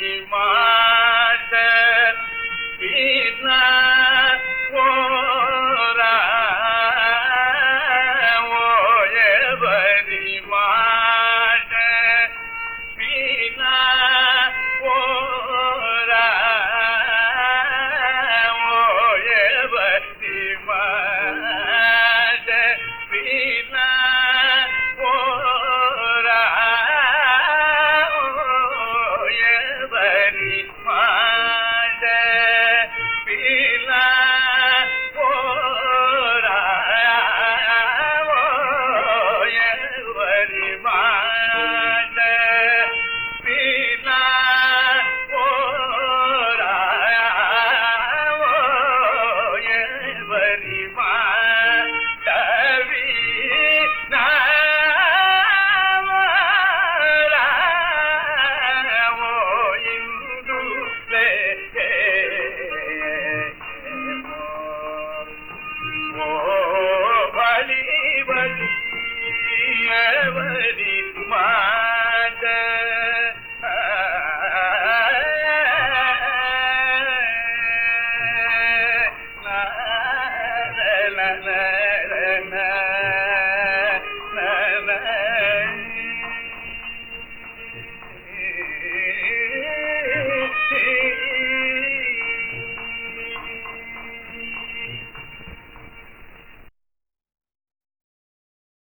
My. Ferry மன்னவனே